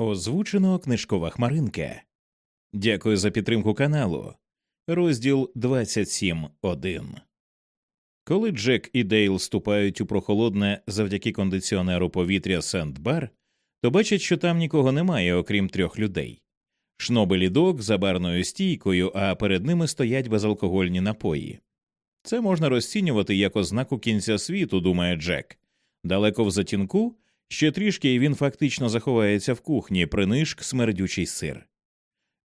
Озвучено книжкова хмаринка. Дякую за підтримку каналу. Розділ 27.1 Коли Джек і Дейл ступають у прохолодне завдяки кондиціонеру повітря Сент-Бар, то бачать, що там нікого немає, окрім трьох людей. Шнобель і Док за барною стійкою, а перед ними стоять безалкогольні напої. Це можна розцінювати як ознаку кінця світу, думає Джек. Далеко в затінку ще трішки і він фактично заховається в кухні, принишк смердючий сир.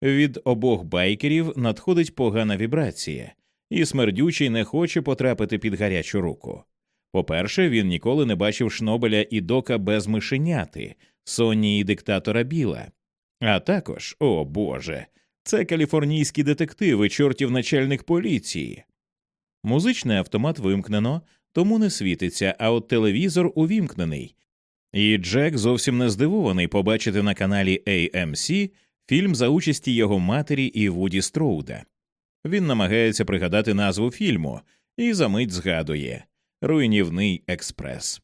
Від обох байкерів надходить погана вібрація, і смердючий не хоче потрапити під гарячу руку. По-перше, він ніколи не бачив Шнобеля і дока без мишеняти, Сонні і диктатора Біла. А також, о Боже, це каліфорнійські детективи, чортів начальник поліції. Музичний автомат вимкнено, тому не світиться, а от телевізор увімкнений. І Джек зовсім не здивований побачити на каналі AMC фільм за участі його матері і Вуді Строуда. Він намагається пригадати назву фільму і за мить згадує Руйнівний експрес.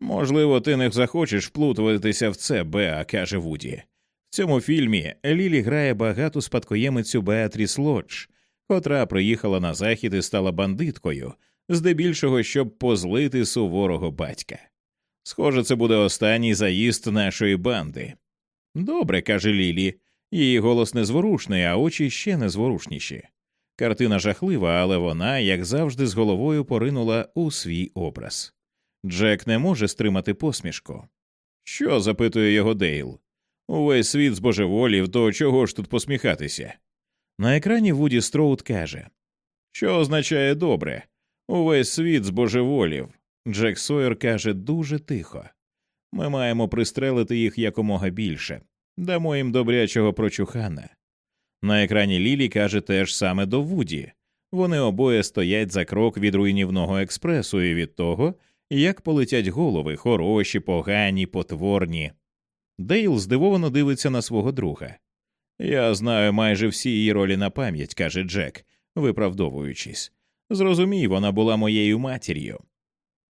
Можливо, ти не захочеш вплутуватися в це, Беа, каже Вуді. В цьому фільмі Лілі грає багату спадкоємицю Беатріс Лодж, котра приїхала на захід і стала бандиткою, здебільшого, щоб позлити суворого батька. Схоже, це буде останній заїзд нашої банди. Добре, каже Лілі, її голос незворушний, а очі ще незворушніші. Картина жахлива, але вона, як завжди, з головою поринула у свій образ. Джек не може стримати посмішку. Що? запитує його Дейл. Увесь світ збожеволів, то чого ж тут посміхатися? На екрані Вуді Строуд каже, що означає добре. Увесь світ збожеволів. Джек Сойер каже дуже тихо. Ми маємо пристрелити їх якомога більше, дамо їм добрячого прочухана. На екрані Лілі каже теж саме до Вуді. Вони обоє стоять за крок від руйнівного експресу і від того, як полетять голови хороші, погані, потворні. Дейл здивовано дивиться на свого друга. Я знаю майже всі її ролі на пам'ять, каже Джек, виправдовуючись. Зрозумій, вона була моєю матір'ю.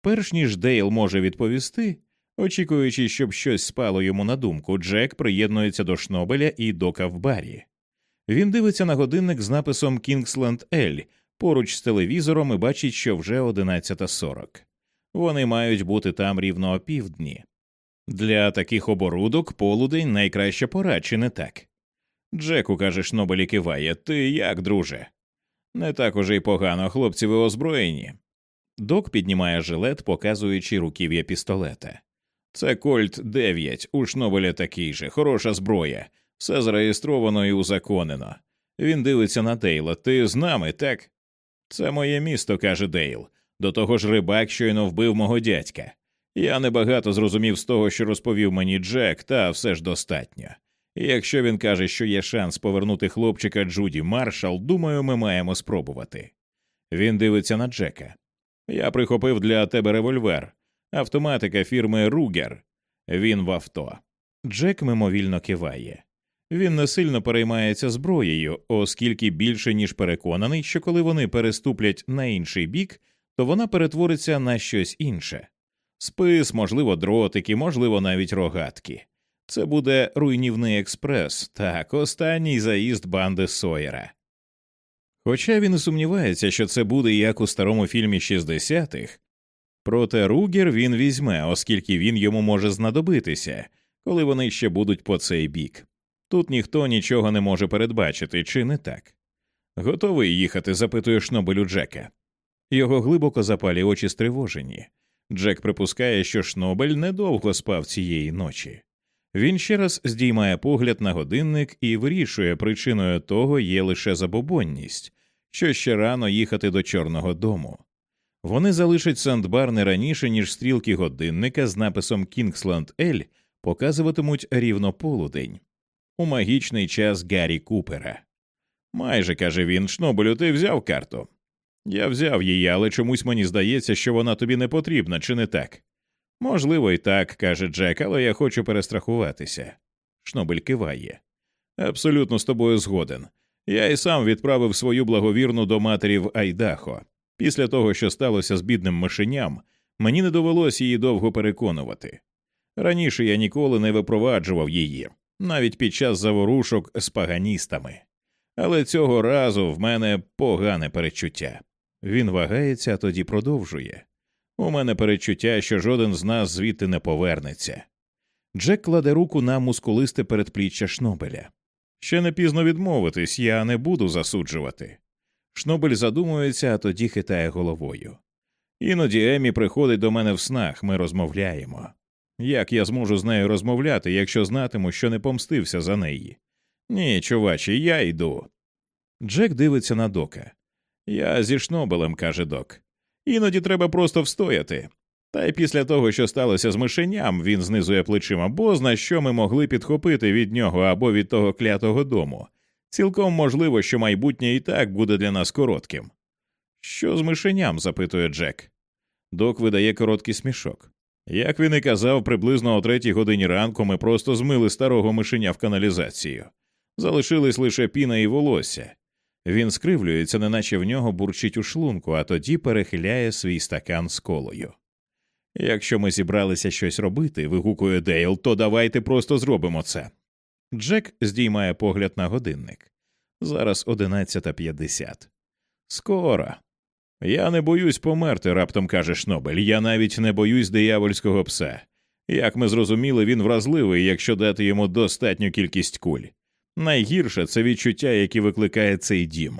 Перш ніж Дейл може відповісти, очікуючи, щоб щось спало йому на думку, Джек приєднується до Шнобеля і Дока в барі. Він дивиться на годинник з написом Кінгсленд Ель поруч з телевізором і бачить, що вже 11.40. Вони мають бути там рівно опівдні. Для таких оборудок полудень найкраща пора, чи не так? Джеку, каже Шнобелі киває, ти як, друже? Не так уже й погано, хлопці ви озброєні. Док піднімає жилет, показуючи руків'я пістолета. Це Кольт 9, у Шнобеля такий же, хороша зброя, все зареєстровано і узаконено. Він дивиться на Дейла. Ти з нами, так? Це моє місто, каже Дейл. До того ж рибак щойно вбив мого дядька. Я небагато зрозумів з того, що розповів мені Джек, та все ж достатньо. І якщо він каже, що є шанс повернути хлопчика Джуді Маршал, думаю, ми маємо спробувати. Він дивиться на Джека. Я прихопив для тебе револьвер, автоматика фірми Ругер. Він в авто. Джек мимовільно киває. Він не сильно переймається зброєю, оскільки більше ніж переконаний, що коли вони переступлять на інший бік, то вона перетвориться на щось інше. Спис, можливо, дротики, можливо, навіть рогатки. Це буде руйнівний експрес, так, останній заїзд банди Сойера. Хоча він і сумнівається, що це буде як у старому фільмі 60-х, проте Ругер він візьме, оскільки він йому може знадобитися, коли вони ще будуть по цей бік. Тут ніхто нічого не може передбачити, чи не так. Готовий їхати? запитує Шнобелю Джека. Його глибоко запалі очі стривожені. Джек припускає, що Шнобель недовго спав цієї ночі. Він ще раз здіймає погляд на годинник і вирішує, причиною того є лише забобонність, що ще рано їхати до Чорного дому. Вони залишать Сандбар не раніше, ніж стрілки годинника з написом Кінгсланд Ель показуватимуть рівно полудень у магічний час Гаррі Купера. Майже каже він, Шнобелю, ти взяв карту. Я взяв її, але чомусь мені здається, що вона тобі не потрібна, чи не так? Можливо, і так, каже Джек, але я хочу перестрахуватися. Шнобель киває. Абсолютно з тобою згоден. Я і сам відправив свою благовірну до матері в Айдахо. Після того, що сталося з бідним мишеням, мені не довелося її довго переконувати. Раніше я ніколи не випроваджував її, навіть під час заворушок з паганістами. Але цього разу в мене погане перечуття. Він вагається, а тоді продовжує. У мене перечуття, що жоден з нас звідти не повернеться. Джек кладе руку на мускулисте передпліччя Шнобеля. Ще не пізно відмовитись, я не буду засуджувати. Шнобель задумується, а тоді хитає головою. Іноді Емі приходить до мене в снах, ми розмовляємо. Як я зможу з нею розмовляти, якщо знатиму, що не помстився за неї? Ні, чувачі, я йду. Джек дивиться на дока. Я зі Шнобелем, каже док. Іноді треба просто встояти. Та й після того, що сталося з мишеням, він знизує плечима, бо зна що ми могли підхопити від нього або від того клятого дому. Цілком можливо, що майбутнє і так буде для нас коротким. Що з мишеням? запитує Джек. Док видає короткий смішок. Як він і казав, приблизно о третій годині ранку ми просто змили старого мишеня в каналізацію. Залишились лише піна і волосся. Він скривлюється, неначе в нього бурчить у шлунку, а тоді перехиляє свій стакан з колою. Якщо ми зібралися щось робити, вигукує Дейл, то давайте просто зробимо це. Джек здіймає погляд на годинник. Зараз одинадцята п'ятдесят. Скоро. Я не боюсь померти, раптом каже Шнобель. Я навіть не боюсь диявольського пса. Як ми зрозуміли, він вразливий, якщо дати йому достатню кількість куль. Найгірше це відчуття, яке викликає цей дім.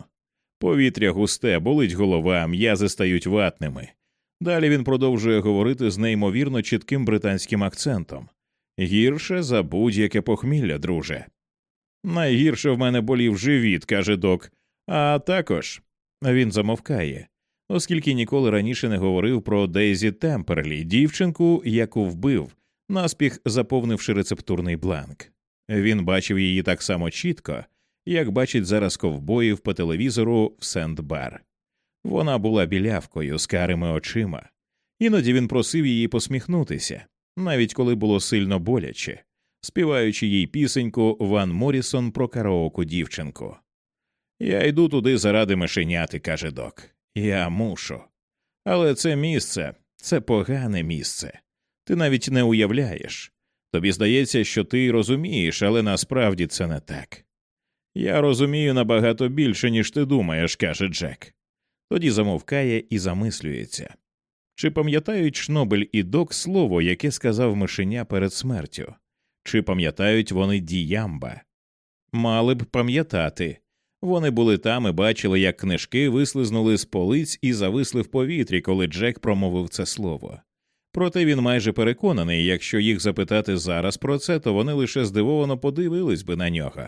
Повітря густе, болить голова, м'язи стають ватними. Далі він продовжує говорити з неймовірно чітким британським акцентом гірше за будь-яке похмілля, друже. Найгірше в мене болів живіт, каже док, а також він замовкає, оскільки ніколи раніше не говорив про Дейзі Темперлі, дівчинку, яку вбив, наспіх заповнивши рецептурний бланк. Він бачив її так само чітко, як бачить зараз ковбоїв по телевізору в Сент-Бар. Вона була білявкою з карими очима. Іноді він просив її посміхнутися, навіть коли було сильно боляче, співаючи їй пісеньку Ван Морісон про караоку дівчинку. Я йду туди заради мишеняти, каже док. Я мушу. Але це місце, це погане місце. Ти навіть не уявляєш. Тобі здається, що ти розумієш, але насправді це не так. Я розумію набагато більше, ніж ти думаєш, каже Джек. Тоді замовкає і замислюється. Чи пам'ятають Шнобель і док слово, яке сказав мишеня перед смертю? Чи пам'ятають вони діямба? Мали б пам'ятати. Вони були там і бачили, як книжки вислизнули з полиць і зависли в повітрі, коли Джек промовив це слово. Проте він майже переконаний, якщо їх запитати зараз про це, то вони лише здивовано подивились би на нього.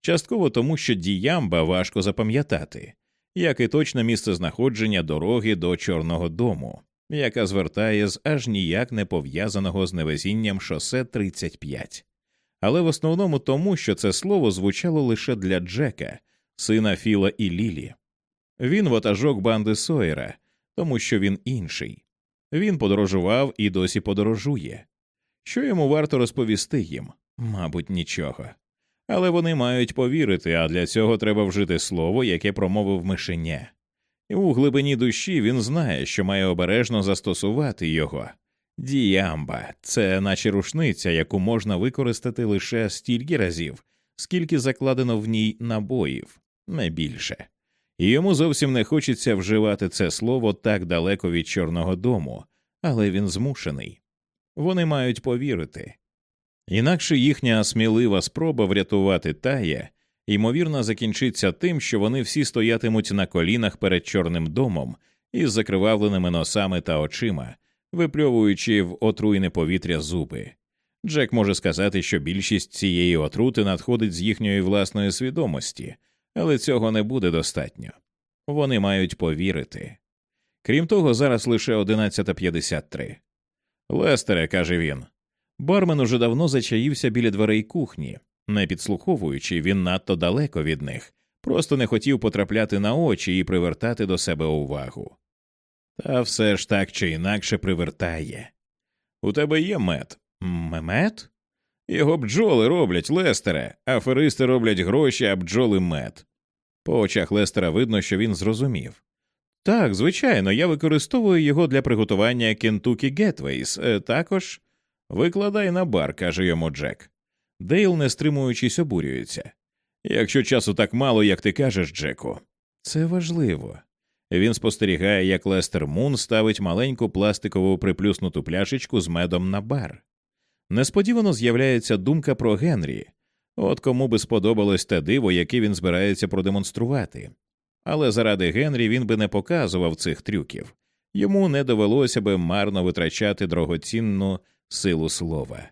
Частково тому, що діямба важко запам'ятати, як і точне місце знаходження дороги до Чорного дому, яка звертає з аж ніяк не пов'язаного з невезінням шосе 35. Але в основному тому, що це слово звучало лише для Джека, сина Філа і Лілі. Він ватажок банди Сойера, тому що він інший. Він подорожував і досі подорожує. Що йому варто розповісти їм? Мабуть, нічого. Але вони мають повірити, а для цього треба вжити слово, яке промовив мишеня. І у глибині душі він знає, що має обережно застосувати його. Діямба це наче рушниця, яку можна використати лише стільки разів, скільки закладено в ній набоїв, не більше. І йому зовсім не хочеться вживати це слово так далеко від Чорного дому, але він змушений. Вони мають повірити. Інакше їхня смілива спроба врятувати тая, ймовірно, закінчиться тим, що вони всі стоятимуть на колінах перед Чорним домом із закривавленими носами та очима, випльовуючи в отруйне повітря зуби. Джек може сказати, що більшість цієї отрути надходить з їхньої власної свідомості, але цього не буде достатньо. Вони мають повірити. Крім того, зараз лише 11.53. Лестере, каже він. Бармен уже давно зачаївся біля дверей кухні, не підслуховуючи, він надто далеко від них, просто не хотів потрапляти на очі і привертати до себе увагу. Та все ж так чи інакше привертає. У тебе є мед. Мед? Його бджоли роблять Лестере, аферисти роблять гроші, а бджоли мед. По очах Лестера видно, що він зрозумів. Так, звичайно, я використовую його для приготування Kentucky Gateways. Е, також. Викладай на бар, каже йому Джек. Дейл, не стримуючись, обурюється. Якщо часу так мало, як ти кажеш, Джеку, це важливо. Він спостерігає, як Лестер Мун ставить маленьку пластикову приплюснуту пляшечку з медом на бар. Несподівано з'являється думка про Генрі, от кому би сподобалось те диво, яке він збирається продемонструвати. Але заради Генрі він би не показував цих трюків йому не довелося би марно витрачати дорогоцінну силу слова.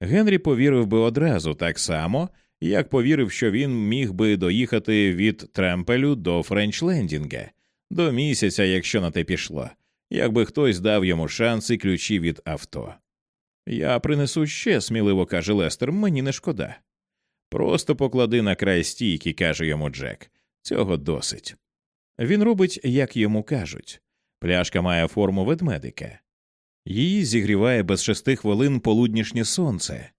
Генрі повірив би одразу так само, як повірив, що він міг би доїхати від Тремпелю до Френчлендінга, до місяця, якщо на те пішло, якби хтось дав йому шанс і ключі від авто. Я принесу ще, сміливо каже Лестер, мені не шкода. Просто поклади на край стійки, каже йому Джек. Цього досить. Він робить, як йому кажуть. Пляшка має форму ведмедика. Її зігріває без шести хвилин полуднішнє сонце.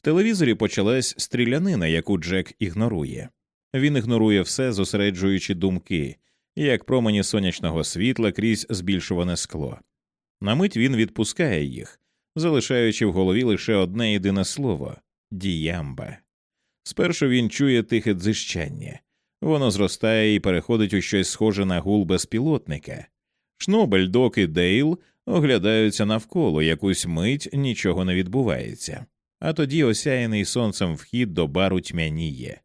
В телевізорі почалась стрілянина, яку Джек ігнорує. Він ігнорує все, зосереджуючи думки, як промені сонячного світла крізь збільшуване скло. На мить він відпускає їх, залишаючи в голові лише одне єдине слово д'ямба. Спершу він чує тихе дзижчання, воно зростає і переходить у щось схоже на гул безпілотника. Шнобель, Док і Дейл оглядаються навколо якусь мить нічого не відбувається, а тоді осяяний сонцем вхід до бару тьмяніє.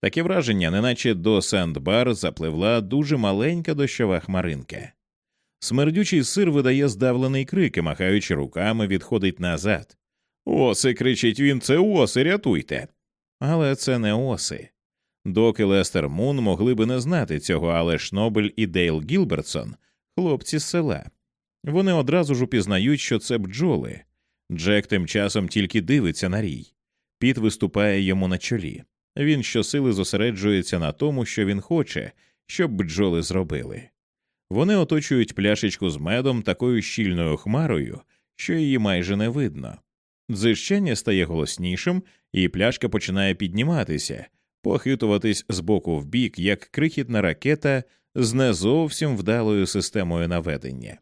Таке враження, неначе до Сендбар запливла дуже маленька дощова хмаринка. Смердючий сир видає здавлений крик і, махаючи руками, відходить назад. Оси, кричить він, це оси, рятуйте. Але це не оси. Доки Лестер Мун могли би не знати цього, але Шнобель і Дейл Гілбертсон хлопці з села. Вони одразу ж упізнають, що це бджоли. Джек тим часом тільки дивиться на рій. Піт виступає йому на чолі. Він щосили зосереджується на тому, що він хоче, щоб бджоли зробили. Вони оточують пляшечку з медом такою щільною хмарою, що її майже не видно. Дзищання стає голоснішим, і пляшка починає підніматися, похитуватись з боку в бік, як крихітна ракета з не зовсім вдалою системою наведення.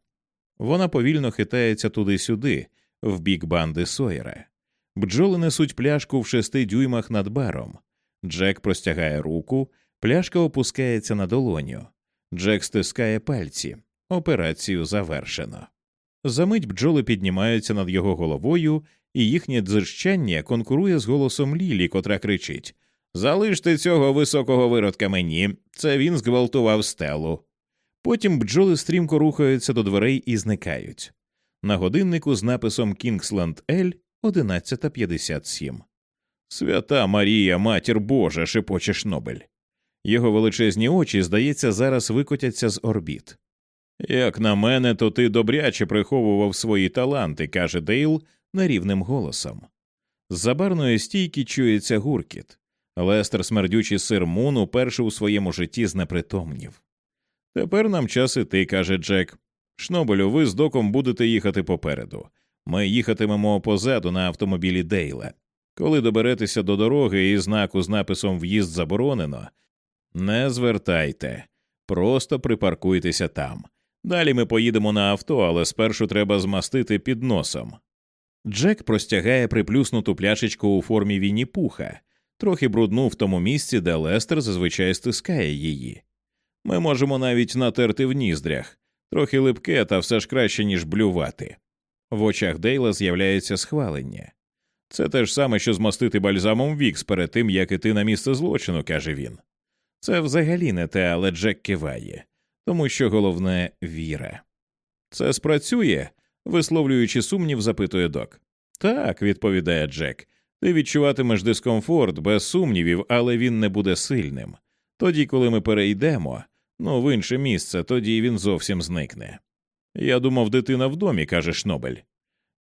Вона повільно хитається туди-сюди, в бік банди Сойера. Бджоли несуть пляшку в шести дюймах над баром. Джек простягає руку, пляшка опускається на долоню. Джек стискає пальці. Операцію завершено. За мить бджоли піднімаються над його головою, і їхнє дзижчання конкурує з голосом Лілі, котра кричить Залиште цього високого виродка мені, це він зґвалтував Стеллу. Потім бджоли стрімко рухаються до дверей і зникають. На годиннику з написом Кінгсленд Ель 11.57. Свята Марія, матір Божа, шепоче Шнобель. Його величезні очі, здається, зараз викотяться з орбіт. Як на мене, то ти добряче приховував свої таланти, каже Дейл нерівним голосом. З-за барної стійки чується гуркіт. Лестер смердючий сир Мун уперше у своєму житті знепритомнів. Тепер нам час іти, каже Джек. Шнобелю, ви з доком будете їхати попереду. Ми їхатимемо позаду на автомобілі Дейла. Коли доберетеся до дороги і знаку з написом В'їзд заборонено, не звертайте, просто припаркуйтеся там. Далі ми поїдемо на авто, але спершу треба змастити під носом. Джек простягає приплюснуту пляшечку у формі Вінні Пуха, трохи брудну в тому місці, де Лестер зазвичай стискає її. Ми можемо навіть натерти в ніздрях, трохи липке, та все ж краще, ніж блювати. В очах Дейла з'являється схвалення. Це те ж саме, що змастити бальзамом вікс перед тим, як іти на місце злочину, каже він. Це взагалі не те, але Джек киває, тому що головне віра. Це спрацює, висловлюючи сумнів, запитує док. Так, відповідає Джек. Ти відчуватимеш дискомфорт без сумнівів, але він не буде сильним. Тоді, коли ми перейдемо, ну в інше місце, тоді він зовсім зникне. Я думав, дитина в домі, каже Шнобель.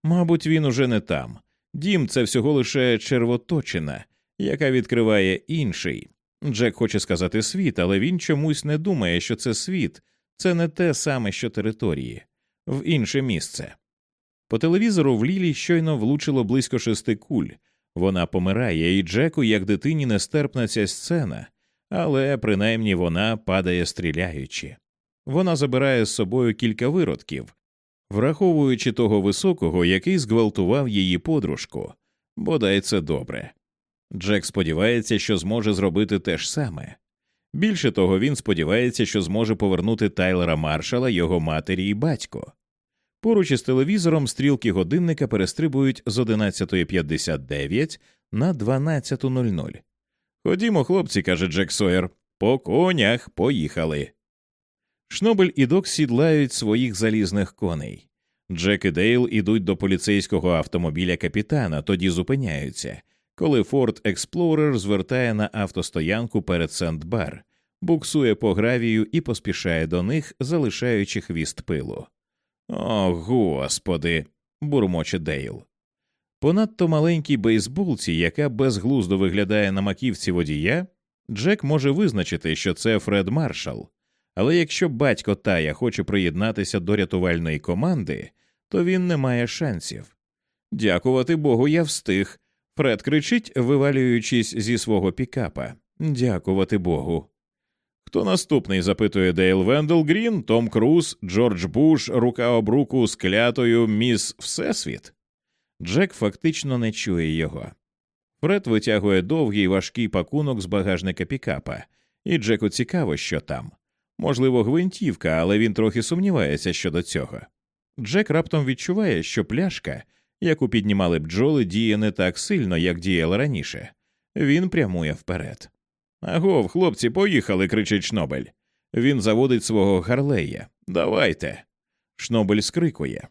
Мабуть, він уже не там. Дім це всього лише червоточина, яка відкриває інший. Джек хоче сказати світ, але він чомусь не думає, що це світ, це не те саме, що території, в інше місце. По телевізору в Лілі щойно влучило близько шести куль. Вона помирає, і Джеку, як дитині, нестерпна ця сцена, але принаймні вона падає стріляючи. Вона забирає з собою кілька виродків, враховуючи того високого, який зґвалтував її подружку, бодай це добре. Джек сподівається, що зможе зробити те ж саме. Більше того, він сподівається, що зможе повернути Тайлера Маршала, його матері і батько. Поруч із телевізором стрілки годинника перестрибують з 11.59 на 12.00. Ходімо, хлопці, каже Джек Сойер, по конях поїхали. Шнобель і Док сідлають своїх залізних коней. Джек і Дейл ідуть до поліцейського автомобіля капітана, тоді зупиняються, коли Ford Explorer звертає на автостоянку перед Сенд-Бар, буксує по гравію і поспішає до них, залишаючи хвіст пилу. О, господи, бурмоче Дейл. По надто маленькій бейсболці, яка безглуздо виглядає на маківці водія, Джек може визначити, що це Фред Маршал. Але якщо батько Тая хоче приєднатися до рятувальної команди, то він не має шансів. Дякувати Богу, я встиг. Фред кричить, вивалюючись зі свого пікапа. Дякувати Богу. Хто наступний? запитує Дейл Вендел Грін, Том Круз, Джордж Буш, рука об руку з клятою міс Всесвіт. Джек фактично не чує його. Фред витягує довгий важкий пакунок з багажника пікапа, і Джеку цікаво, що там. Можливо, гвинтівка, але він трохи сумнівається щодо цього. Джек раптом відчуває, що пляшка, яку піднімали бджоли, діє не так сильно, як діяла раніше. Він прямує вперед. Агов, хлопці, поїхали, кричить Шнобель. Він заводить свого гарлея. Давайте. Шнобель скрикує.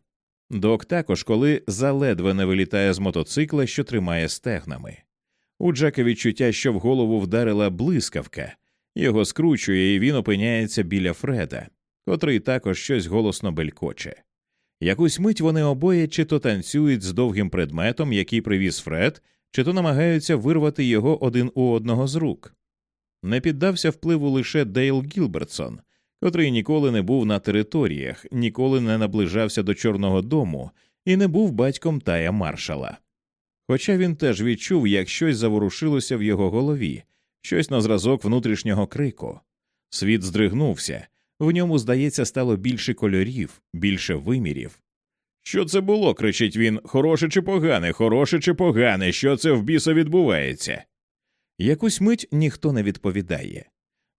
Док також, коли заледве не вилітає з мотоцикла, що тримає стегнами. У Джека відчуття, що в голову вдарила блискавка, його скручує, і він опиняється біля Фреда, котрий також щось голосно белькоче. Якусь мить вони обоє чи то танцюють з довгим предметом, який привіз Фред, чи то намагаються вирвати його один у одного з рук. Не піддався впливу лише Дейл Гілбертсон, котрий ніколи не був на територіях, ніколи не наближався до Чорного дому і не був батьком Тая Маршала. Хоча він теж відчув, як щось заворушилося в його голові, щось на зразок внутрішнього крику. Світ здригнувся, в ньому, здається, стало більше кольорів, більше вимірів. Що це було? кричить він. Хороше чи погане, хороше чи погане, що це в біса відбувається? Якусь мить ніхто не відповідає.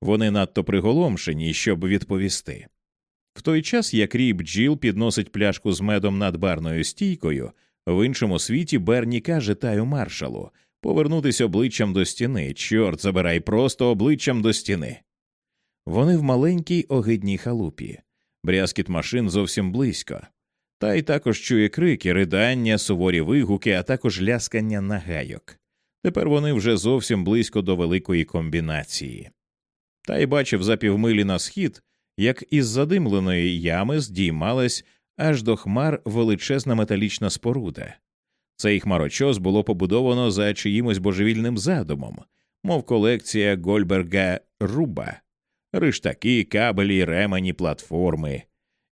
Вони надто приголомшені, щоб відповісти. В той час, як рій бджіл підносить пляшку з медом над барною стійкою, в іншому світі Берні каже таю маршалу повернутися обличчям до стіни, чорт забирай просто обличчям до стіни. Вони в маленькій огидній халупі, брязкіт машин зовсім близько, та й також чує крики, ридання, суворі вигуки, а також ляскання нагайок. Тепер вони вже зовсім близько до великої комбінації. Та й бачив за півмилі на схід, як із задимленої ями здіймалась аж до хмар величезна металічна споруда. Цей хмарочос було побудовано за чиїмось божевільним задумом, мов колекція Гольберга Руба, риштаки, кабелі, ремені, платформи,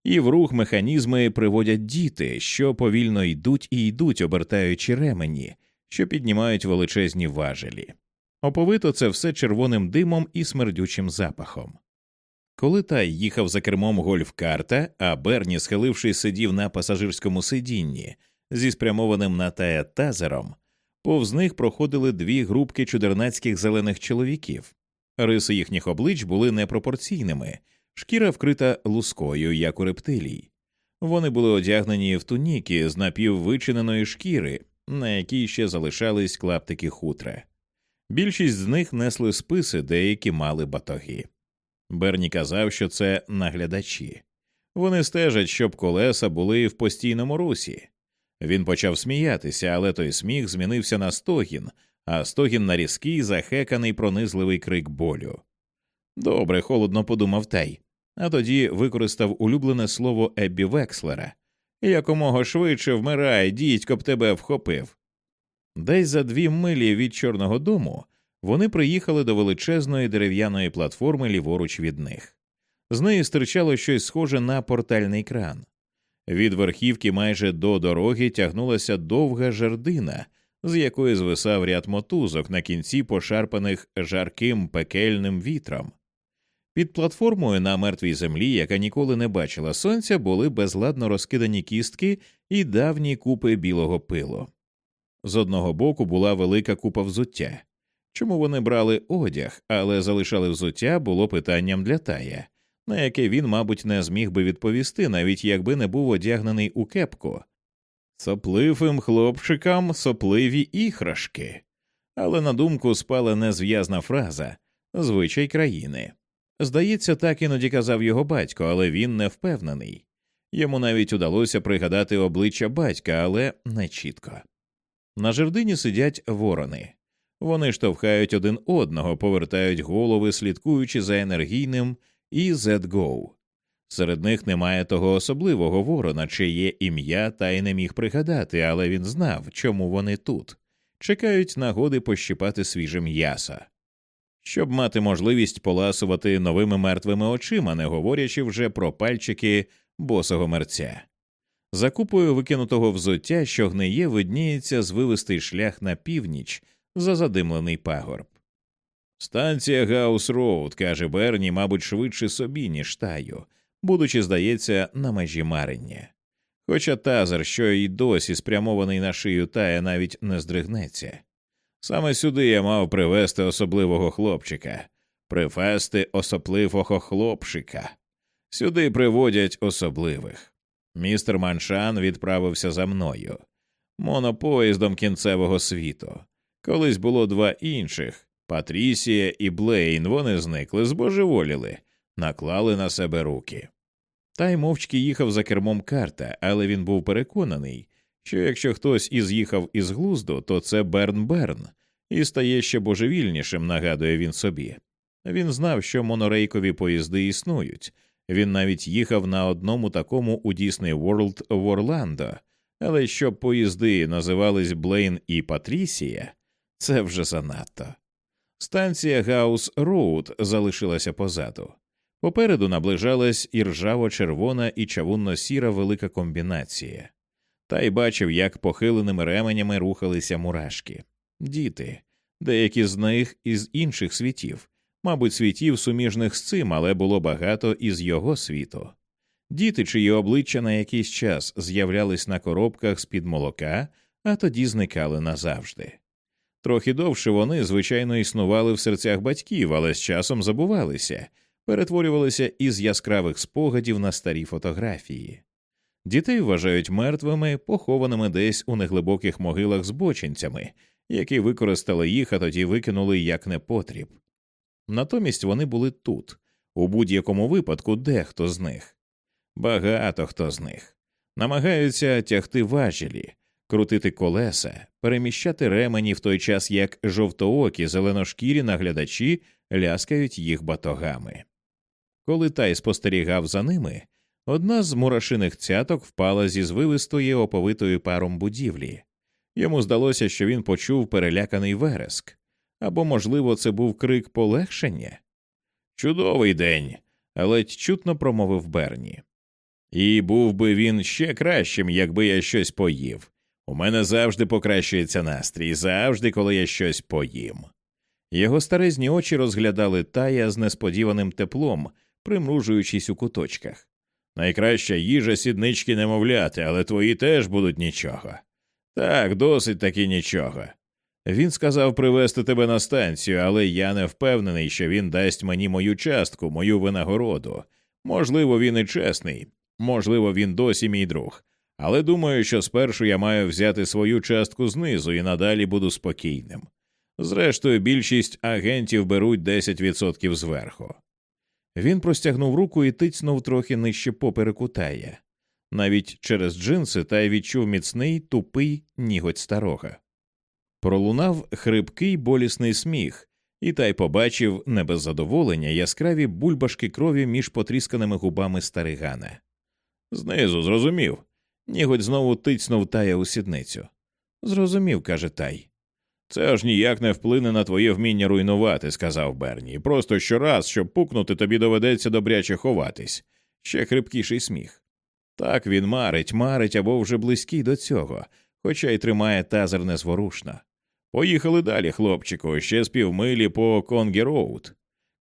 і в рух механізми приводять діти, що повільно йдуть і йдуть, обертаючи ремені, що піднімають величезні важелі. Оповито це все червоним димом і смердючим запахом. Коли Тай їхав за кермом гольф-карта, а Берні, схилившись, сидів на пасажирському сидінні зі спрямованим на Тая тазером, повз них проходили дві групки чудернацьких зелених чоловіків. Риси їхніх облич були непропорційними, шкіра вкрита лускою, як у рептилій. Вони були одягнені в туніки з напіввичиненої шкіри, на якій ще залишались клаптики хутра. Більшість з них несли списи, деякі мали батоги. Берні казав, що це наглядачі. Вони стежать, щоб колеса були в постійному русі. Він почав сміятися, але той сміх змінився на стогін, а стогін на різкий, захеканий пронизливий крик болю. Добре, холодно подумав Тай, а тоді використав улюблене слово Еббі Векслера якомога швидше вмирай, дідько б тебе вхопив. Десь за дві милі від Чорного дому вони приїхали до величезної дерев'яної платформи ліворуч від них. З неї стирчало щось схоже на портальний кран. Від верхівки майже до дороги тягнулася довга жердина, з якої звисав ряд мотузок на кінці пошарпаних жарким пекельним вітром. Під платформою на мертвій землі, яка ніколи не бачила сонця, були безладно розкидані кістки і давні купи білого пилу. З одного боку була велика купа взуття. Чому вони брали одяг, але залишали взуття, було питанням для тая, на яке він, мабуть, не зміг би відповісти, навіть якби не був одягнений у кепку. Сопливим хлопчикам сопливі іграшки. Але на думку спала незв'язна фраза звичай країни. Здається, так іноді казав його батько, але він не впевнений. Йому навіть удалося пригадати обличчя батька, але не чітко. На жердині сидять ворони. Вони штовхають один одного, повертають голови, слідкуючи за енергійним і ZGO. Серед них немає того особливого ворона, чиє ім'я та й не міг пригадати, але він знав, чому вони тут, чекають нагоди пощипати свіже м'ясо. Щоб мати можливість поласувати новими мертвими очима, не говорячи вже про пальчики босого мерця. За купою викинутого взуття, що гниє, видніється звивистий шлях на північ за задимлений пагорб. Станція Гаус Роуд, каже Берні, мабуть, швидше собі, ніж Таю, будучи, здається, на межі марення. Хоча тазер, що й досі спрямований на шию Тая, навіть не здригнеться. Саме сюди я мав привезти особливого хлопчика, привезти особливого хлопчика. Сюди приводять особливих. Містер Маншан відправився за мною, монопоїздом кінцевого світу. Колись було два інших Патрісія і Блейн. Вони зникли, збожеволіли, наклали на себе руки. Та й мовчки їхав за кермом карта, але він був переконаний, що якщо хтось і з'їхав із глузду, то це Берн Берн, і стає ще божевільнішим, нагадує він собі. Він знав, що монорейкові поїзди існують. Він навіть їхав на одному такому у Disney World в Орландо, але щоб поїзди називались Блейн і Патрісія, це вже занадто. Станція Гаус Роуд залишилася позаду. Попереду наближалась і ржаво-червона і чавунно-сіра велика комбінація, Тай бачив, як похиленими ременями рухалися мурашки, діти, деякі з них із інших світів, мабуть, світів суміжних з цим, але було багато із його світу. Діти, чиї обличчя на якийсь час з'являлись на коробках з під молока, а тоді зникали назавжди. Трохи довше вони, звичайно, існували в серцях батьків, але з часом забувалися, перетворювалися із яскравих спогадів на старі фотографії. Дітей вважають мертвими, похованими десь у неглибоких могилах з бочинцями, які використали їх, а тоді викинули як непотріб. Натомість вони були тут, у будь-якому випадку, дехто з них, багато хто з них, намагаються тягти важелі, крутити колеса, переміщати ремені в той час, як жовтоокі зеленошкірі наглядачі ляскають їх батогами. Коли тай спостерігав за ними, одна з мурашиних цяток впала зі звивистої оповитої паром будівлі. Йому здалося, що він почув переляканий вереск, або, можливо, це був крик полегшення. Чудовий день, ледь чутно промовив Берні. І був би він ще кращим, якби я щось поїв. У мене завжди покращується настрій, завжди, коли я щось поїм. Його старезні очі розглядали тая з несподіваним теплом, примружуючись у куточках. Найкраща їжа сіднички немовляти, але твої теж будуть нічого. Так, досить таки нічого. Він сказав привезти тебе на станцію, але я не впевнений, що він дасть мені мою частку, мою винагороду. Можливо, він і чесний, можливо, він досі мій друг, але думаю, що спершу я маю взяти свою частку знизу і надалі буду спокійним. Зрештою, більшість агентів беруть 10% зверху. Він простягнув руку і тицнув трохи нижче попереку тая. Навіть через джинси та й відчув міцний тупий ніготь старога. Пролунав хрипкий болісний сміх, і тай побачив не без задоволення яскраві бульбашки крові між потрісканими губами старигана. Знизу зрозумів. Ніготь знову тицнув тая у сідницю. Зрозумів, каже тай. Це аж ніяк не вплине на твоє вміння руйнувати, сказав Берні. Просто щораз, щоб пукнути, тобі доведеться добряче ховатись. Ще хрипкіший сміх. Так він марить, марить або вже близький до цього, хоча й тримає тазер незворушно. Поїхали далі, хлопчику, ще з півмилі по Конгі Роуд.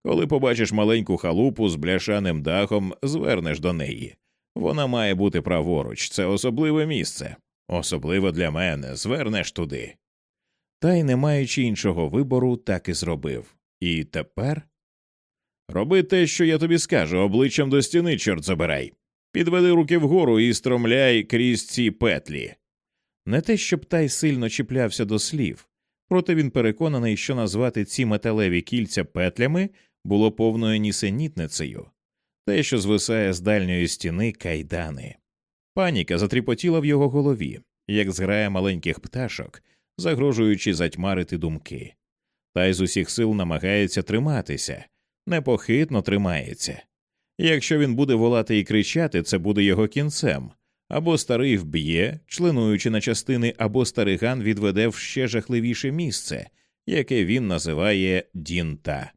Коли побачиш маленьку халупу з бляшаним дахом, звернеш до неї. Вона має бути праворуч, це особливе місце. Особливо для мене, звернеш туди. Та й, не маючи іншого вибору, так і зробив. І тепер роби те, що я тобі скажу, обличчям до стіни, чорт забирай. Підведи руки вгору і стромляй крізь ці петлі. Не те, щоб тай сильно чіплявся до слів, проте він переконаний, що назвати ці металеві кільця петлями було повною нісенітницею, те, що звисає з дальньої стіни кайдани. Паніка затріпотіла в його голові, як зграє маленьких пташок, загрожуючи затьмарити думки. Та й з усіх сил намагається триматися, непохитно тримається. Якщо він буде волати і кричати, це буде його кінцем. Або старий вб'є, членуючи на частини, або стариган відведе в ще жахливіше місце, яке він називає Дінта.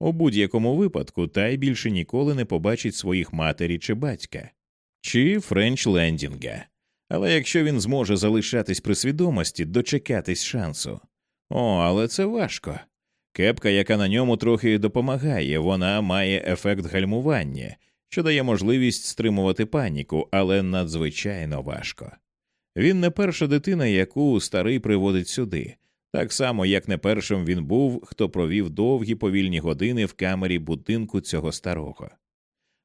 У будь-якому випадку тай більше ніколи не побачить своїх матері чи батька, чи Френч Лендінга. Але якщо він зможе залишатись при свідомості, дочекатись шансу. О, але це важко. Кепка, яка на ньому трохи допомагає, вона має ефект гальмування, що дає можливість стримувати паніку, але надзвичайно важко. Він не перша дитина, яку старий приводить сюди, так само, як не першим він був, хто провів довгі повільні години в камері будинку цього старого.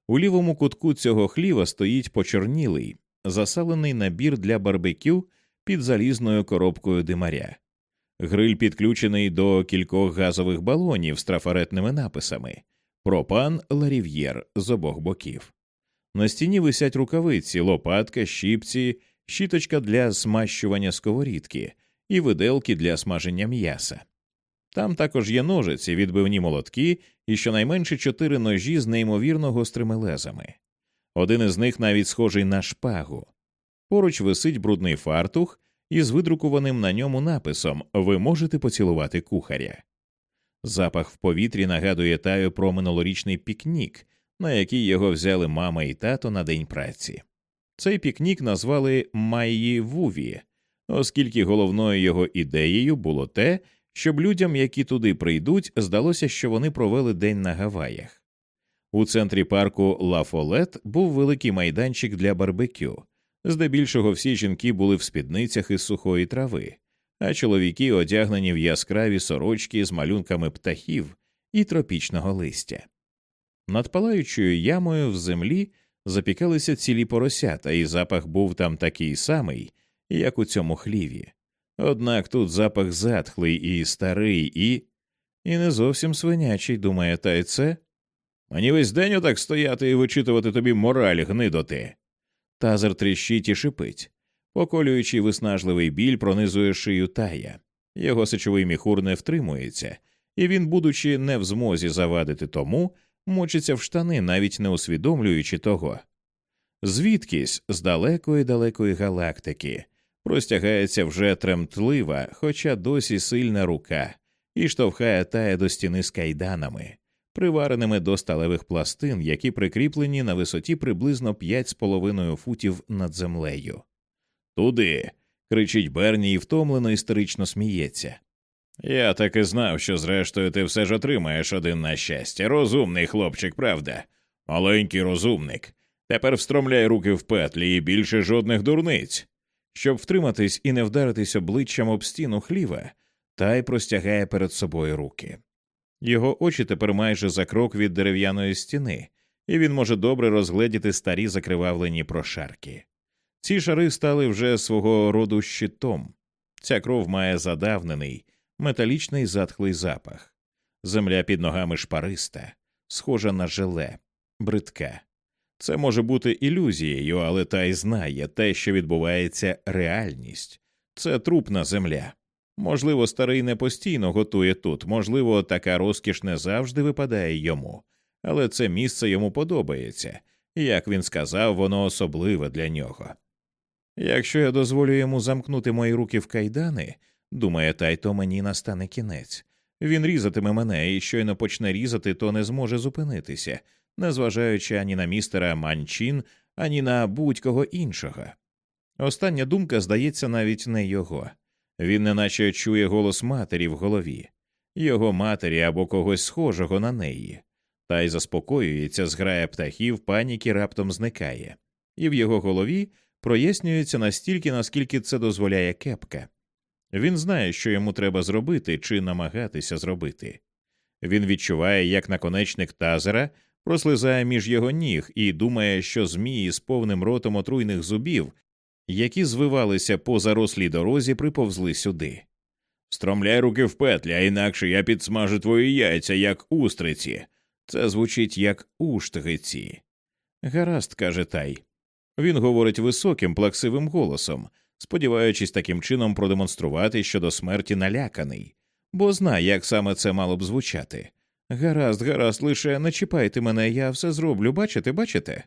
У лівому кутку цього хліва стоїть почорнілий, засалений набір для барбекю під залізною коробкою димаря. Гриль підключений до кількох газових балонів з трафаретними написами Пропан Ларів'єр з обох боків. На стіні висять рукавиці, лопатка, щіпці, щіточка для смащування сковорідки і виделки для смаження м'яса. Там також є ножиці, відбивні молотки і щонайменше чотири ножі з неймовірно гострими лезами. Один із них навіть схожий на шпагу. Поруч висить брудний фартух із видрукуваним на ньому написом Ви можете поцілувати кухаря. Запах в повітрі нагадує таю про минулорічний пікнік, на який його взяли мама і тато на день праці. Цей пікнік назвали Майї Вуві, оскільки головною його ідеєю було те, щоб людям, які туди прийдуть, здалося, що вони провели день на Гаваях. У центрі парку Ла Фолет був великий майданчик для барбекю. Здебільшого всі жінки були в спідницях із сухої трави, а чоловіки одягнені в яскраві сорочки з малюнками птахів і тропічного листя. Над палаючою ямою в землі запікалися цілі поросята, і запах був там такий самий, як у цьому хліві. Однак тут запах затхлий і старий, і. і не зовсім свинячий, думає тайце. Мені весь день отак стояти і вичитувати тобі мораль гнидоти. Тазер тріщить і шипить. Поколюючий виснажливий біль пронизує шию тая. Його сечовий міхур не втримується, і він, будучи не в змозі завадити тому, мочиться в штани, навіть не усвідомлюючи того. Звідкись з далекої далекої галактики простягається вже тремтлива, хоча досі сильна рука, і штовхає тая до стіни з кайданами, привареними до сталевих пластин, які прикріплені на висоті приблизно 5,5 футів над землею. Туди. кричить Берні і втомлено істерично сміється. Я так і знав, що зрештою ти все ж отримаєш один на щастя. Розумний хлопчик, правда? Маленький розумник. Тепер встромляй руки в петлі і більше жодних дурниць. Щоб втриматись і не вдаритись обличчям об стіну хліва, тай простягає перед собою руки. Його очі тепер майже за крок від дерев'яної стіни, і він може добре розгледіти старі закривавлені прошарки. Ці шари стали вже свого роду щитом. Ця кров має задавнений, металічний затхлий запах. Земля під ногами шпариста, схожа на желе, бридка. Це може бути ілюзією, але та й знає те, що відбувається реальність. Це трупна земля. Можливо, старий не постійно готує тут, можливо, така розкіш не завжди випадає йому, але це місце йому подобається, як він сказав, воно особливе для нього. Якщо я дозволю йому замкнути мої руки в кайдани, думає тай, то мені настане кінець. Він різатиме мене і щойно почне різати, то не зможе зупинитися, незважаючи ані на містера Манчин, ані на будь-кого іншого. Остання думка здається навіть не його. Він неначе чує голос матері в голові. його матері або когось схожого на неї, та й заспокоюється, зграя птахів, паніки раптом зникає, і в його голові прояснюється настільки, наскільки це дозволяє кепка. Він знає, що йому треба зробити чи намагатися зробити. Він відчуває, як наконечник тазера прослизає між його ніг і думає, що змії з повним ротом отруйних зубів, які звивалися по зарослій дорозі, приповзли сюди. Стромляй руки в петлі, а інакше я підсмажу твої яйця, як устриці. Це звучить як уштгиці. Гаразд, каже Тай. Він говорить високим, плаксивим голосом, сподіваючись таким чином продемонструвати, що до смерті наляканий, бо знає, як саме це мало б звучати. Гаразд, гаразд, лише не чіпайте мене, я все зроблю, бачите, бачите?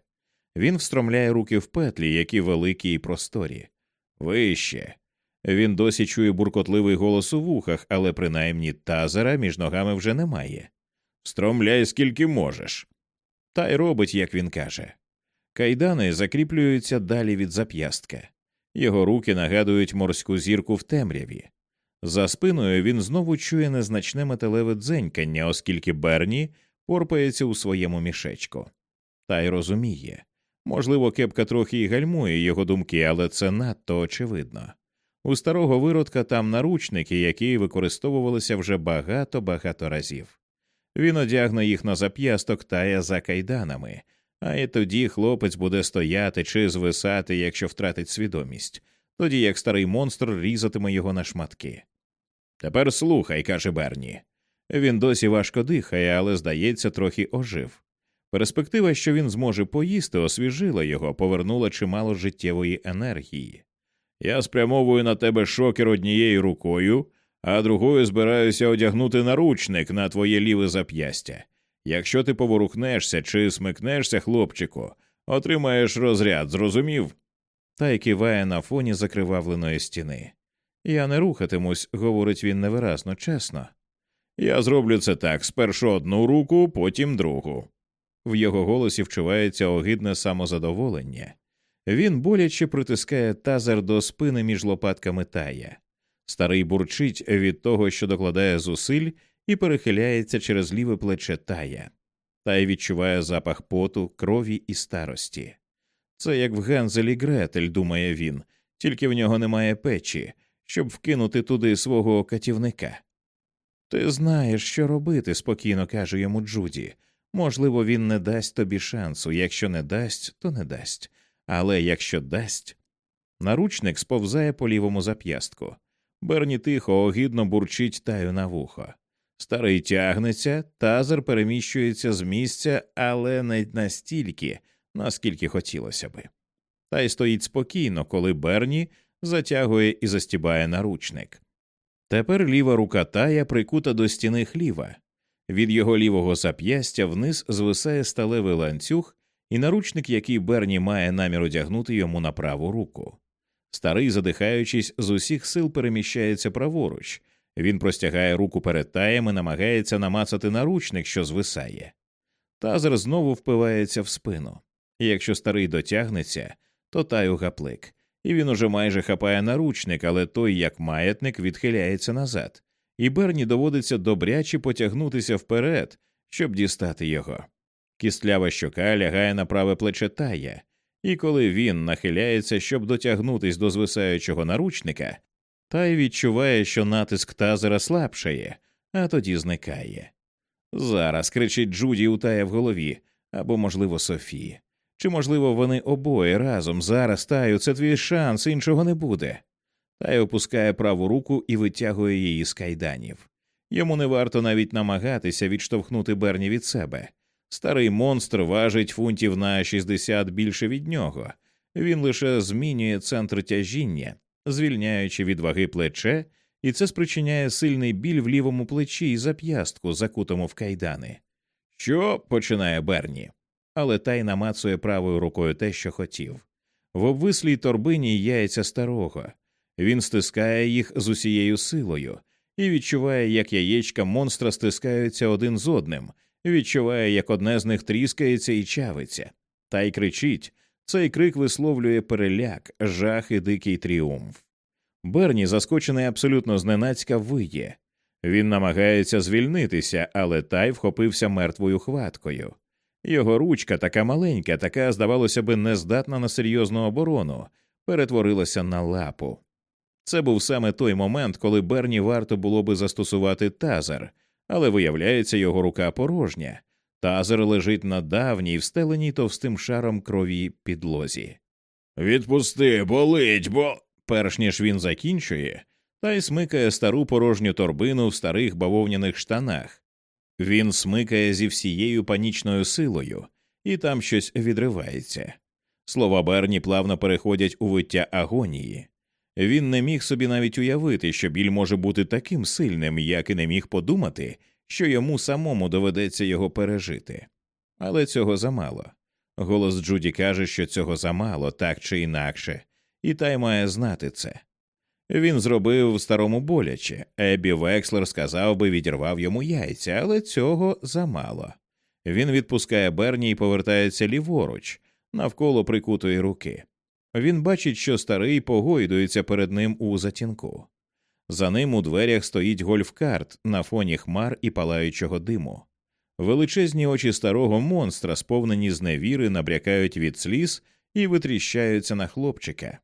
Він встромляє руки в петлі, які великі і просторі. Вище. Він досі чує буркотливий голос у вухах, але принаймні тазера між ногами вже немає. Стромляй скільки можеш. Та й робить, як він каже. Кайдани закріплюються далі від зап'ястка. Його руки нагадують морську зірку в темряві. За спиною він знову чує незначне металеве дзенькання, оскільки Берні порпається у своєму мішечку. Та й розуміє можливо, кепка трохи й гальмує його думки, але це надто очевидно. У старого виродка там наручники, які використовувалися вже багато багато разів. Він одягне їх на зап'ясток тая за кайданами, а і тоді хлопець буде стояти чи звисати, якщо втратить свідомість, тоді як старий монстр різатиме його на шматки. Тепер слухай, каже Берні. Він досі важко дихає, але, здається, трохи ожив. Перспектива, що він зможе поїсти, освіжила його, повернула чимало життєвої енергії. Я спрямовую на тебе шокер однією рукою, а другою збираюся одягнути наручник на твоє ліве зап'ястя. Якщо ти поворухнешся чи смикнешся, хлопчику, отримаєш розряд, зрозумів? Та й киває на фоні закривавленої стіни. Я не рухатимусь, говорить він невиразно, чесно. Я зроблю це так спершу одну руку, потім другу. В його голосі вчувається огидне самозадоволення. Він боляче притискає тазер до спини між лопатками тая. Старий бурчить від того, що докладає зусиль, і перехиляється через ліве плече тая, тай відчуває запах поту, крові і старості. Це як в Гензелі Гретель, думає він, тільки в нього немає печі, щоб вкинути туди свого катівника. Ти знаєш, що робити, спокійно каже йому Джуді. Можливо, він не дасть тобі шансу. Якщо не дасть, то не дасть. Але якщо дасть. Наручник сповзає по лівому зап'ястку. Берні тихо, огидно бурчить таю на вухо. Старий тягнеться, тазер переміщується з місця, але не настільки, наскільки хотілося би. Та й стоїть спокійно, коли Берні затягує і застібає наручник. Тепер ліва рука тая прикута до стіни хліва. Від його лівого зап'ястя вниз звисає сталевий ланцюг і наручник, який Берні має намір одягнути йому на праву руку. Старий, задихаючись, з усіх сил переміщається праворуч. Він простягає руку перед таєм і намагається намацати наручник, що звисає. Тазер знову впивається в спину. І якщо старий дотягнеться, то таю гаплик, і він уже майже хапає наручник, але той, як маятник, відхиляється назад, і Берні доводиться добряче потягнутися вперед, щоб дістати його. Кістлява щока лягає на праве плече тая, і коли він нахиляється, щоб дотягнутись до звисаючого наручника, тай відчуває, що натиск тазера слабшає, а тоді зникає. Зараз кричить Джуді у тая в голові або, можливо, Софії. Чи, можливо, вони обоє разом зараз таю, це твій шанс, іншого не буде. Тай опускає праву руку і витягує її з кайданів. Йому не варто навіть намагатися відштовхнути Берні від себе. Старий монстр важить фунтів на 60 більше від нього. Він лише змінює центр тяжіння, звільняючи від ваги плече, і це спричиняє сильний біль в лівому плечі і зап'ястку, закутому в кайдани. Що починає Берні? Але тай намацує правою рукою те, що хотів. В обвислій торбині яйця старого. Він стискає їх з усією силою і відчуває, як яєчка монстра стискаються один з одним, відчуває, як одне з них тріскається і чавиться, та й кричить. Цей крик висловлює переляк, жах і дикий тріумф. Берні, заскочений абсолютно зненацька, виє. Він намагається звільнитися, але тай вхопився мертвою хваткою. Його ручка, така маленька, така, здавалося би, нездатна на серйозну оборону, перетворилася на лапу. Це був саме той момент, коли Берні варто було би застосувати тазер, але виявляється, його рука порожня. Тазер лежить на давній, встеленій товстим шаром крові підлозі. Відпусти, болить, бо. Перш ніж він закінчує, та й смикає стару порожню торбину в старих бавовняних штанах. Він смикає зі всією панічною силою, і там щось відривається. Слова Берні плавно переходять у виття агонії. Він не міг собі навіть уявити, що біль може бути таким сильним, як і не міг подумати, що йому самому доведеться його пережити. Але цього замало. Голос Джуді каже, що цього замало, так чи інакше, і Тай має знати це. Він зробив старому боляче. Ебі Векслер сказав би, відірвав йому яйця, але цього замало. Він відпускає Берні і повертається ліворуч, навколо прикутої руки. Він бачить, що старий погойдується перед ним у затінку. За ним у дверях стоїть гольфкарт на фоні хмар і палаючого диму. Величезні очі старого монстра, сповнені зневіри, набрякають від сліз і витріщаються на хлопчика.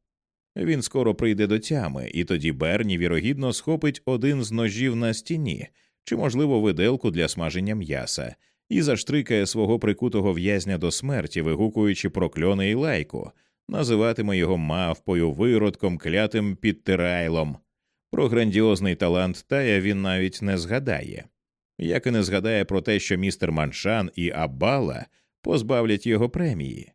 Він скоро прийде до тями, і тоді Берні, вірогідно, схопить один з ножів на стіні чи, можливо, виделку для смаження м'яса, і заштрикає свого прикутого в'язня до смерті, вигукуючи прокльони і лайку, називатиме його мавпою, виродком, клятим підтирайлом. Про грандіозний талант Тая він навіть не згадає, як і не згадає про те, що містер Маншан і Аббала позбавлять його премії.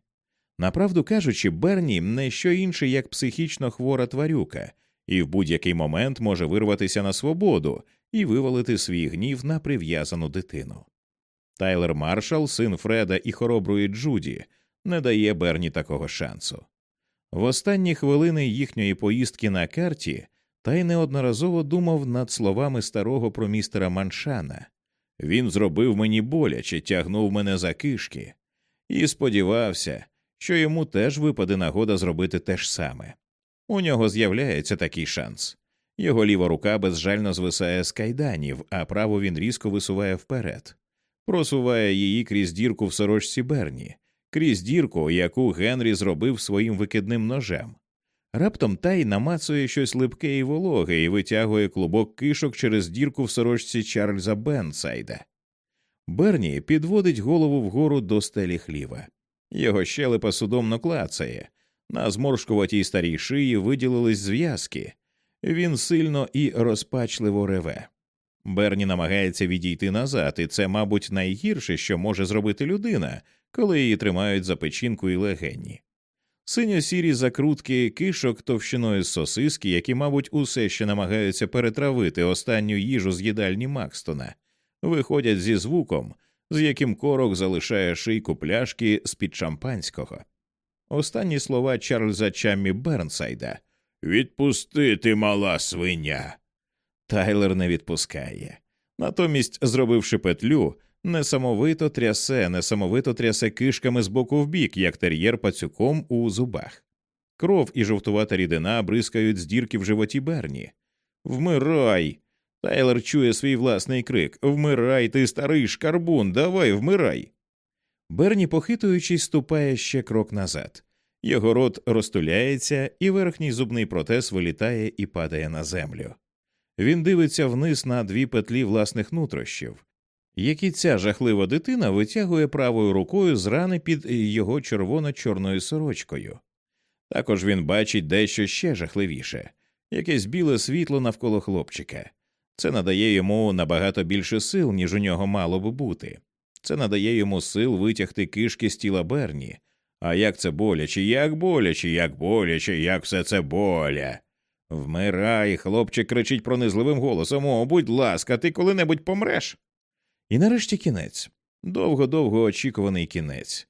Направду кажучи, Берні не що інше, як психічно хвора тварюка, і в будь-який момент може вирватися на свободу і вивалити свій гнів на прив'язану дитину. Тайлер Маршал, син Фреда і хороброї Джуді, не дає Берні такого шансу. В останні хвилини їхньої поїздки на карті Тай неодноразово думав над словами старого про містера Маншана він зробив мені боляче, тягнув мене за кишки, і сподівався, що йому теж випаде нагода зробити те ж саме. У нього з'являється такий шанс. Його ліва рука безжально звисає з кайданів, а праву він різко висуває вперед, просуває її крізь дірку в сорочці Берні, крізь дірку, яку Генрі зробив своїм викидним ножем. Раптом тай намацує щось липке і вологе і витягує клубок кишок через дірку в сорочці Чарльза Бенсайда. Берні підводить голову вгору до стелі хліва. Його щелепа судомно клацає, на зморшкуватій старій шиї виділились зв'язки, він сильно і розпачливо реве. Берні намагається відійти назад, і це, мабуть, найгірше, що може зробити людина, коли її тримають за печінку і легені. Синьо сірі закрутки кишок товщиною з сосиски, які, мабуть, усе ще намагаються перетравити останню їжу з їдальні Макстона, виходять зі звуком, з яким корок залишає шийку пляшки з під шампанського. Останні слова Чарльза Чаммі Бернсайда Відпустити мала свиня. Тайлер не відпускає. Натомість, зробивши петлю, несамовито трясе, несамовито трясе кишками з боку в бік, як тер'єр пацюком у зубах. Кров і жовтувата рідина бризкають з дірки в животі Берні. Вмирай. Тайлер чує свій власний крик Вмирай, ти старий шкарбун, давай, вмирай. Берні, похитуючись, ступає ще крок назад. Його рот розтуляється, і верхній зубний протез вилітає і падає на землю. Він дивиться вниз на дві петлі власних нутрощів, які ця жахлива дитина витягує правою рукою з рани під його червоно-чорною сорочкою. Також він бачить дещо ще жахливіше якесь біле світло навколо хлопчика. Це надає йому набагато більше сил, ніж у нього мало би бути. Це надає йому сил витягти кишки з тіла Берні. А як це боляче, як боляче, як боляче, як все це боля. Вмирай, хлопчик кричить пронизливим голосом О, будь ласка, ти коли-небудь помреш. І нарешті кінець довго довго очікуваний кінець.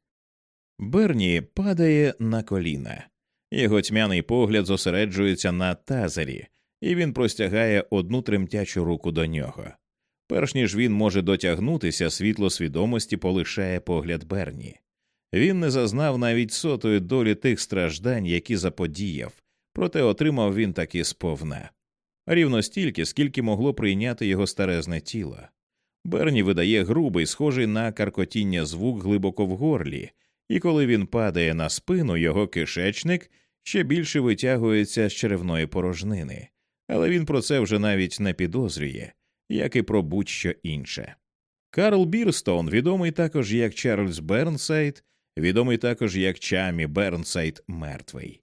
Берні падає на коліна, його тьмяний погляд зосереджується на тазері, і він простягає одну тремтячу руку до нього. Перш ніж він може дотягнутися, світло свідомості полишає погляд Берні. Він не зазнав навіть сотої долі тих страждань, які заподіяв, проте отримав він таки сповна. рівно стільки, скільки могло прийняти його старезне тіло. Берні видає грубий, схожий на каркотіння звук глибоко в горлі, і коли він падає на спину, його кишечник ще більше витягується з черевної порожнини, але він про це вже навіть не підозрює, як і про будь-що інше. Карл Бірстоун, відомий також як Чарльз Бернсайд, відомий також як Чамі Бернсайд мертвий.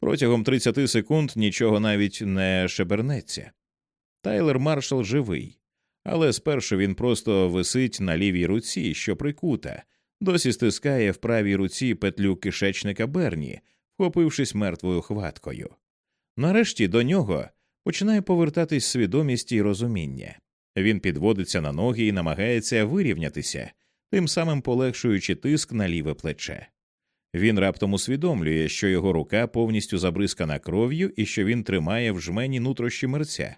Протягом 30 секунд нічого навіть не шебернеться. Тайлер Маршал живий, але спершу він просто висить на лівій руці, що прикута, досі стискає в правій руці петлю кишечника Берні, вхопившись мертвою хваткою. Нарешті до нього починає повертатись свідомість і розуміння. Він підводиться на ноги і намагається вирівнятися, тим самим полегшуючи тиск на ліве плече. Він раптом усвідомлює, що його рука повністю забризкана кров'ю і що він тримає в жмені нутрощі мерця.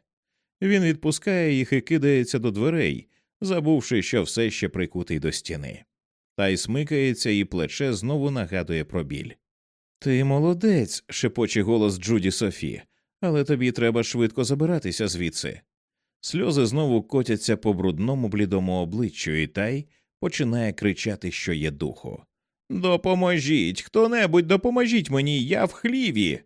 Він відпускає їх і кидається до дверей, забувши, що все ще прикутий до стіни. Та й смикається, і плече знову нагадує про біль. Ти молодець, шепоче голос Джуді Софі, але тобі треба швидко забиратися звідси. Сльози знову котяться по брудному блідому обличчю, і тай починає кричати, що є духу. Допоможіть, хто небудь допоможіть мені, я в хліві.